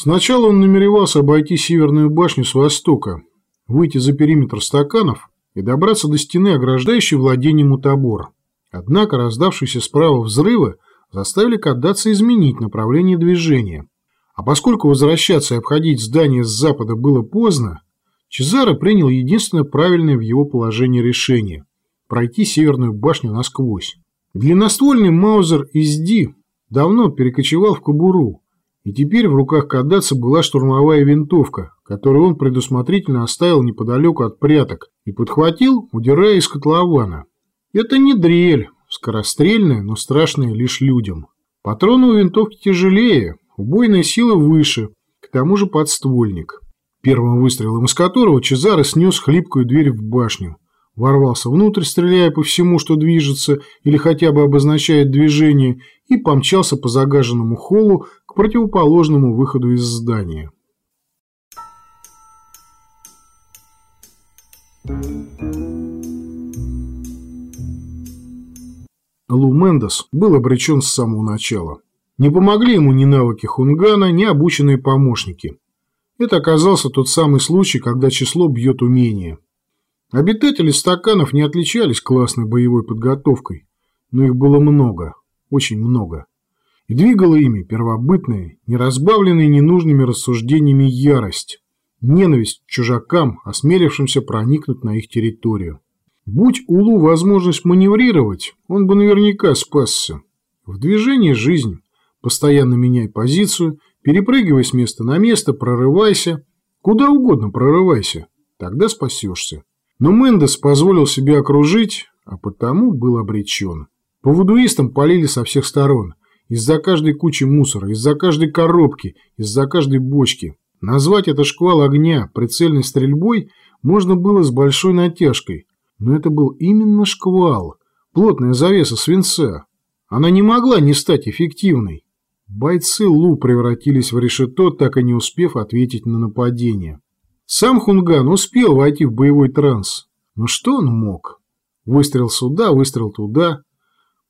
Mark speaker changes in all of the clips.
Speaker 1: Сначала он намеревался обойти Северную башню с востока, выйти за периметр стаканов и добраться до стены, ограждающей владение мутабор. Однако раздавшиеся справа взрывы заставили Каддаца изменить направление движения. А поскольку возвращаться и обходить здание с запада было поздно, Чезаро принял единственное правильное в его положении решение – пройти Северную башню насквозь. Длинноствольный Маузер из Ди давно перекочевал в кобуру, и теперь в руках Каддаца была штурмовая винтовка, которую он предусмотрительно оставил неподалеку от пряток и подхватил, удирая из котлована. Это не дрель, скорострельная, но страшная лишь людям. Патроны у винтовки тяжелее, убойная сила выше, к тому же подствольник. Первым выстрелом из которого Чезаро снес хлипкую дверь в башню. Ворвался внутрь, стреляя по всему, что движется или хотя бы обозначает движение, и помчался по загаженному холлу противоположному выходу из здания. Лу Мендес был обречен с самого начала. Не помогли ему ни навыки Хунгана, ни обученные помощники. Это оказался тот самый случай, когда число бьет умение. Обитатели стаканов не отличались классной боевой подготовкой, но их было много, очень много. И двигала ими первобытная, не разбавленная ненужными рассуждениями ярость, ненависть к чужакам, осмелившимся проникнуть на их территорию. Будь у Лу возможность маневрировать, он бы наверняка спасся. В движении жизнь. Постоянно меняй позицию, перепрыгивай с места на место, прорывайся. Куда угодно прорывайся. Тогда спасешься. Но Мендес позволил себе окружить, а потому был обречен. По вудуистам полили со всех сторон. Из-за каждой кучи мусора, из-за каждой коробки, из-за каждой бочки. Назвать это шквал огня прицельной стрельбой можно было с большой натяжкой. Но это был именно шквал. Плотная завеса свинца. Она не могла не стать эффективной. Бойцы Лу превратились в решето, так и не успев ответить на нападение. Сам Хунган успел войти в боевой транс. Но что он мог? Выстрел сюда, выстрел туда.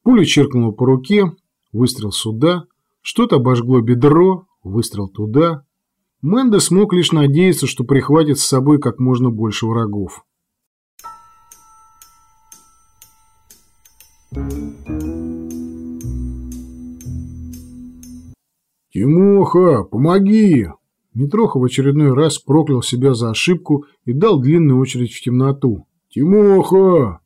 Speaker 1: Пуля чиркнула по руке, выстрел сюда. Что-то обожгло бедро, выстрел туда. Мэнда смог лишь надеяться, что прихватит с собой как можно больше врагов. «Тимоха, помоги!» Митроха в очередной раз проклял себя за ошибку и дал длинную очередь в темноту. «Тимоха!»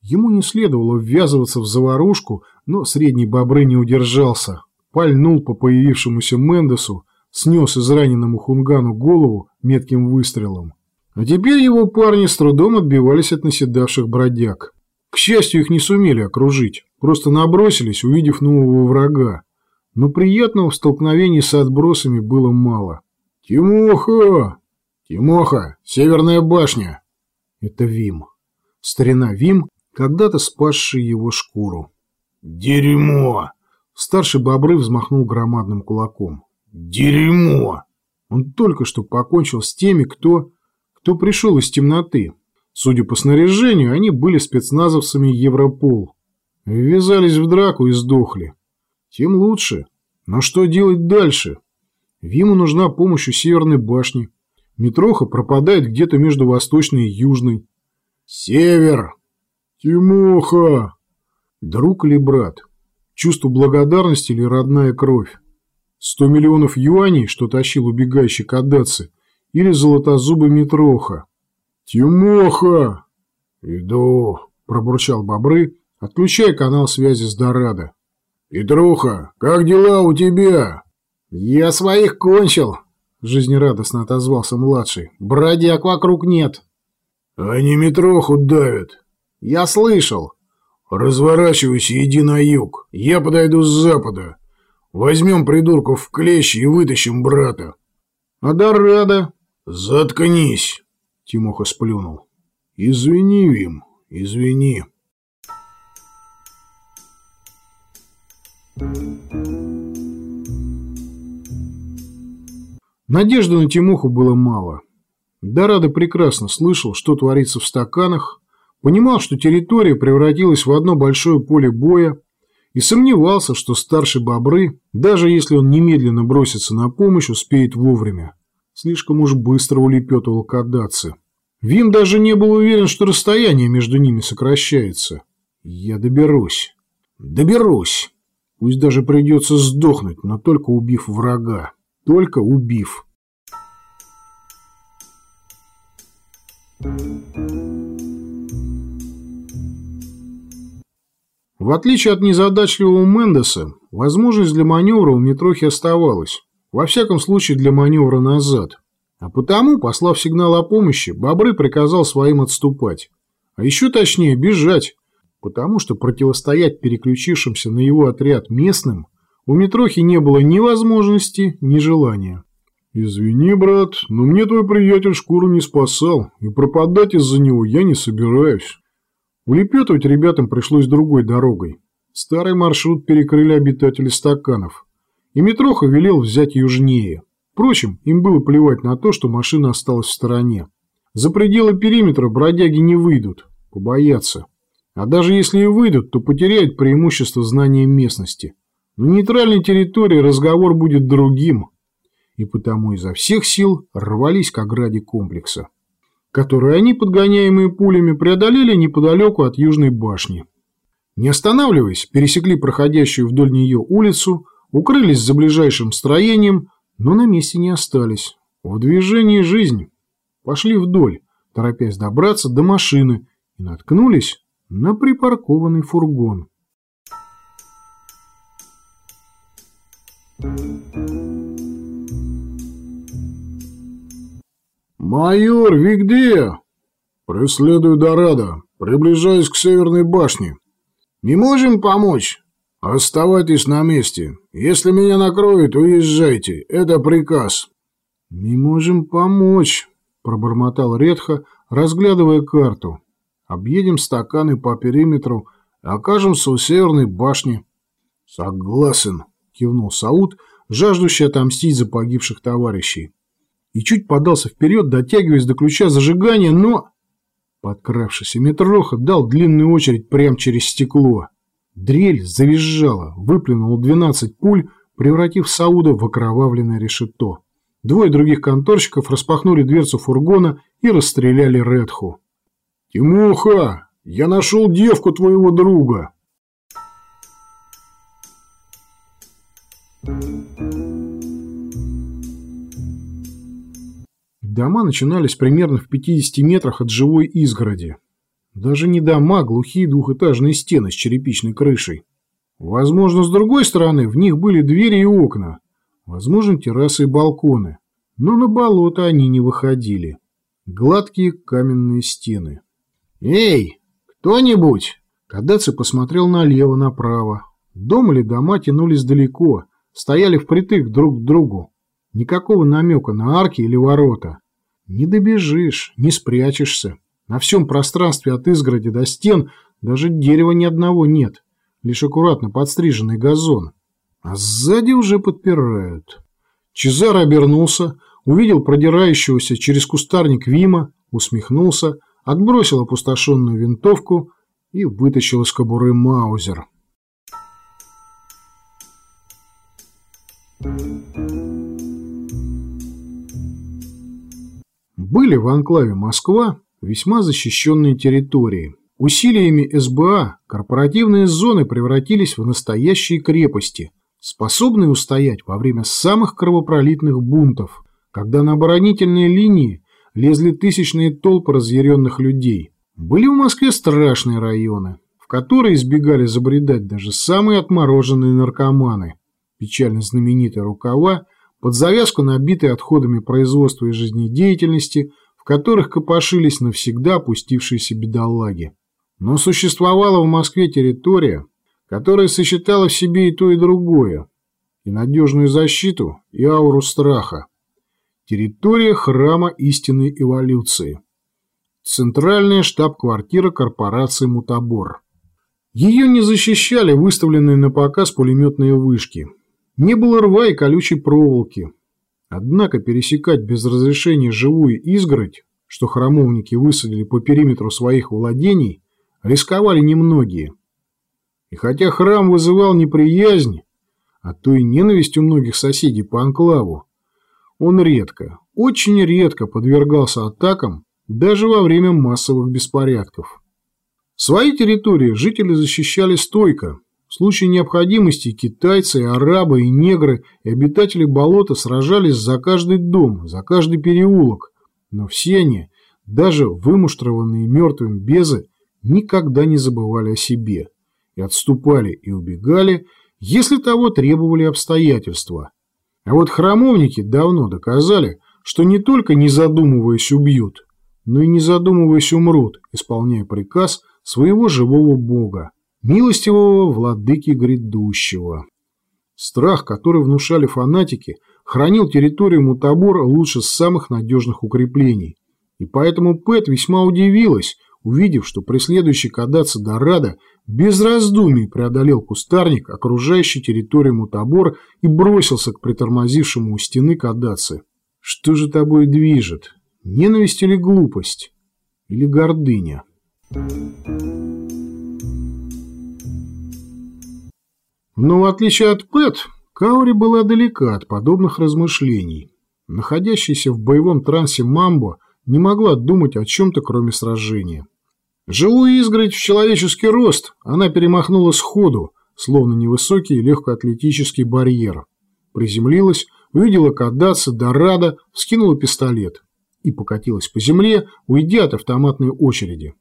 Speaker 1: Ему не следовало ввязываться в заварушку, но средний бобры не удержался. Пальнул по появившемуся Мендесу, снес израненному Хунгану голову метким выстрелом. А теперь его парни с трудом отбивались от наседавших бродяг. К счастью, их не сумели окружить, просто набросились, увидев нового врага. Но приятного в столкновении с отбросами было мало. «Тимоха! Тимоха! Северная башня!» Это Вим. Старина Вим, когда-то спасший его шкуру.
Speaker 2: «Дерьмо!»
Speaker 1: Старший Бобры взмахнул громадным кулаком.
Speaker 2: «Дерьмо!»
Speaker 1: Он только что покончил с теми, кто... кто пришел из темноты. Судя по снаряжению, они были спецназовцами Европол. Ввязались в драку и сдохли. Тем лучше. Но что делать дальше? Виму нужна помощь у Северной башни. Митроха пропадает где-то между Восточной и Южной.
Speaker 2: Север!
Speaker 1: Тимоха! Друг или брат? Чувство благодарности или родная кровь? Сто миллионов юаней, что тащил убегающий Кадаци, или золотозубый Митроха? Тимоха!
Speaker 2: Иду,
Speaker 1: пробурчал Бобры, отключая канал связи с Дорадо.
Speaker 2: Петруха, как дела у тебя?
Speaker 3: «Я своих кончил», — жизнерадостно отозвался младший. «Бродяг вокруг нет».
Speaker 2: «Они метроху давят».
Speaker 3: «Я слышал».
Speaker 2: «Разворачивайся, иди на юг. Я подойду с запада. Возьмем придурков в клещи и вытащим брата».
Speaker 1: «А Дорадо?»
Speaker 2: «Заткнись», — Тимоха сплюнул. «Извини, Вим, извини».
Speaker 1: Надежды на Тимоху было мало. Дорадо прекрасно слышал, что творится в стаканах, понимал, что территория превратилась в одно большое поле боя и сомневался, что старший бобры, даже если он немедленно бросится на помощь, успеет вовремя. Слишком уж быстро улепетывал Кадаци. Вим даже не был уверен, что расстояние между ними сокращается. Я доберусь. Доберусь. Пусть даже придется сдохнуть, но только убив врага. Только убив. В отличие от незадачливого Мендеса, возможность для маневра у Митрохи оставалась. Во всяком случае, для маневра назад. А потому, послав сигнал о помощи, Бобры приказал своим отступать. А еще точнее, бежать. Потому что противостоять переключившимся на его отряд местным у Митрохи не было ни возможности, ни желания. «Извини, брат, но мне твой приятель шкуру не спасал, и пропадать из-за него я не собираюсь». Улепетывать ребятам пришлось другой дорогой. Старый маршрут перекрыли обитатели стаканов. И Митроха велел взять южнее. Впрочем, им было плевать на то, что машина осталась в стороне. За пределы периметра бродяги не выйдут, побоятся. А даже если и выйдут, то потеряют преимущество знания местности. На нейтральной территории разговор будет другим. И потому изо всех сил рвались к ограде комплекса который они, подгоняемые пулями, преодолели неподалеку от Южной башни. Не останавливаясь, пересекли проходящую вдоль нее улицу, укрылись за ближайшим строением, но на месте не остались. В движении жизнь. Пошли вдоль, торопясь добраться до машины, и наткнулись на припаркованный фургон.
Speaker 2: «Майор, вы где?» «Преследую Дорадо. Приближаюсь к Северной башне. Не можем помочь?» «Оставайтесь на месте. Если меня накроют, уезжайте. Это приказ».
Speaker 1: «Не можем помочь», — пробормотал Редха, разглядывая карту. «Объедем стаканы по периметру и окажемся у Северной башни».
Speaker 2: «Согласен», — кивнул Сауд,
Speaker 1: жаждущий отомстить за погибших товарищей и чуть подался вперед, дотягиваясь до ключа зажигания, но... Подкравшийся Метроха дал длинную очередь прямо через стекло. Дрель завизжала, выплюнула двенадцать пуль, превратив Сауда в окровавленное решето. Двое других конторщиков распахнули дверцу фургона и расстреляли Редху.
Speaker 2: «Тимоха, я нашел девку твоего друга!»
Speaker 1: Thank you. Дома начинались примерно в 50 метрах от живой изгороди. Даже не дома, глухие двухэтажные стены с черепичной крышей. Возможно, с другой стороны, в них были двери и окна. Возможно, террасы и балконы. Но на болото они не выходили. Гладкие каменные стены. «Эй, кто-нибудь!» Кадаци посмотрел налево, направо. Дом или дома тянулись далеко, стояли впритык друг к другу. Никакого намека на арки или ворота. Не добежишь, не спрячешься. На всем пространстве от изгороди до стен даже дерева ни одного нет, лишь аккуратно подстриженный газон. А сзади уже подпирают. Чезар обернулся, увидел продирающегося через кустарник Вима, усмехнулся, отбросил опустошенную винтовку и вытащил из кобуры Маузер. Thank you. Были в анклаве Москва весьма защищенные территории. Усилиями СБА корпоративные зоны превратились в настоящие крепости, способные устоять во время самых кровопролитных бунтов, когда на оборонительные линии лезли тысячные толпы разъяренных людей. Были в Москве страшные районы, в которые избегали забредать даже самые отмороженные наркоманы. Печально знаменитые рукава под завязку набитые отходами производства и жизнедеятельности, в которых копошились навсегда опустившиеся бедолаги. Но существовала в Москве территория, которая сочетала в себе и то, и другое, и надежную защиту, и ауру страха. Территория храма истинной эволюции. Центральная штаб-квартира корпорации «Мутабор». Ее не защищали выставленные на показ пулеметные вышки – не было рва и колючей проволоки. Однако пересекать без разрешения живую изгородь, что храмовники высадили по периметру своих владений, рисковали немногие. И хотя храм вызывал неприязнь, а то и ненависть у многих соседей по анклаву, он редко, очень редко подвергался атакам даже во время массовых беспорядков. Свои территории жители защищали стойко. В случае необходимости китайцы, арабы и негры и обитатели болота сражались за каждый дом, за каждый переулок, но все они, даже вымуштрованные мертвым безы, никогда не забывали о себе и отступали и убегали, если того требовали обстоятельства. А вот храмовники давно доказали, что не только не задумываясь убьют, но и не задумываясь умрут, исполняя приказ своего живого бога, милостивого владыки грядущего. Страх, который внушали фанатики, хранил территорию Мутабора лучше самых надежных укреплений, и поэтому Пэт весьма удивилась, увидев, что преследующий Кадаться Дорадо без раздумий преодолел кустарник, окружающий территорию Мутабор, и бросился к притормозившему у стены Кадаци. Что же тобой движет? Ненависть или глупость? Или гордыня? Но в отличие от Пэт, Каури была далека от подобных размышлений. Находящаяся в боевом трансе Мамбо не могла думать о чем-то, кроме сражения. Живую изгородь в человеческий рост она перемахнула сходу, словно невысокий легкоатлетический барьер. Приземлилась, увидела Кадаса, Дорадо, вскинула пистолет и покатилась по земле, уйдя от автоматной очереди.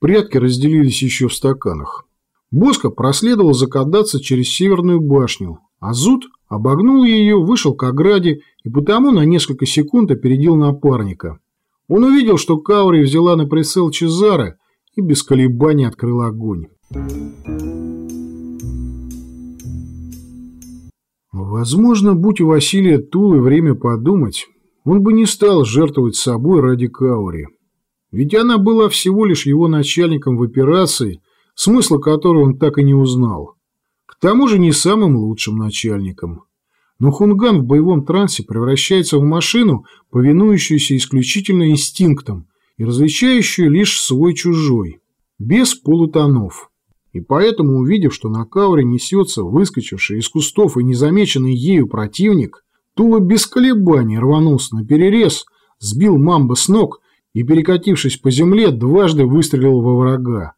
Speaker 1: Прятки разделились еще в стаканах. Боска проследовал закадаться через северную башню, а Зуд обогнул ее, вышел к ограде и потому на несколько секунд опередил напарника. Он увидел, что Каури взяла на прицел Чезара и без колебаний открыл огонь. Возможно, будь у Василия Тулы время подумать, он бы не стал жертвовать собой ради Каури. Ведь она была всего лишь его начальником в операции, смысла которой он так и не узнал. К тому же не самым лучшим начальником. Но Хунган в боевом трансе превращается в машину, повинующуюся исключительно инстинктам и различающую лишь свой-чужой, без полутонов. И поэтому, увидев, что на кауре несется выскочивший из кустов и незамеченный ею противник, Тула без колебаний рванулся на перерез, сбил мамба с ног и, перекатившись по земле, дважды выстрелил во врага.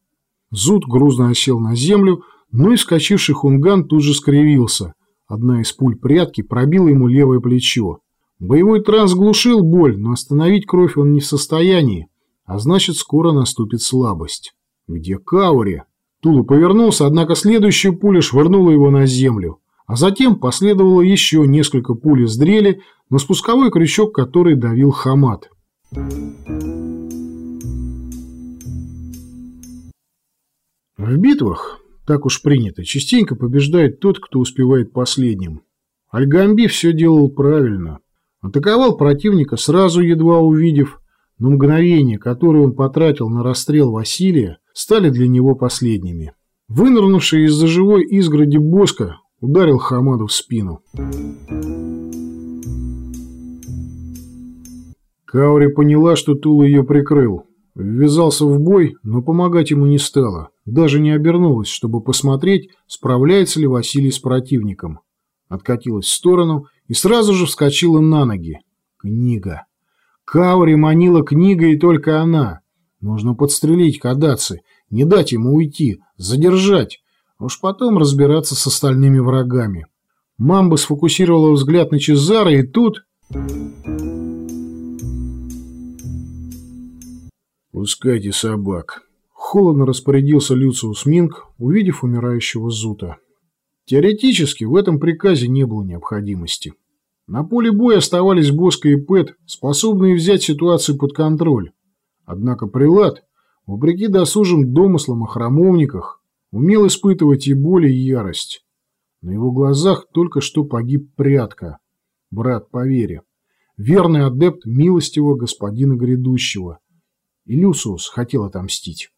Speaker 1: Зуд грузно осел на землю, но и вскочивший хунган тут же скривился, Одна из пуль прятки пробила ему левое плечо. Боевой транс глушил боль, но остановить кровь он не в состоянии, а значит скоро наступит слабость. Где Каури? Тула повернулся, однако следующая пуля швырнула его на землю. А затем последовало еще несколько пуль из дрели на спусковой крючок, который давил Хамат. В битвах так уж принято. Частенько побеждает тот, кто успевает последним. Альгамби все делал правильно. Атаковал противника, сразу едва увидев, но мгновения, которые он потратил на расстрел Василия, стали для него последними. Вынырнувший из-за живой изгороди Боска ударил Хамаду в спину. Каури поняла, что Тула ее прикрыл. Ввязался в бой, но помогать ему не стало. Даже не обернулась, чтобы посмотреть, справляется ли Василий с противником. Откатилась в сторону и сразу же вскочила на ноги. Книга. Каури манила книга и только она. Нужно подстрелить Кадаци, не дать ему уйти, задержать, а уж потом разбираться с остальными врагами. Мамба сфокусировала взгляд на Чезара, и тут... «Пускайте собак», — холодно распорядился Люциус Минг, увидев умирающего Зута. Теоретически в этом приказе не было необходимости. На поле боя оставались Боска и Пэт, способные взять ситуацию под контроль. Однако Прилад, вопреки досужим домыслам о храмовниках, умел испытывать и боль, и ярость. На его глазах только что погиб Прятка, брат по вере, верный адепт милостивого господина грядущего — и Люциус хотел отомстить.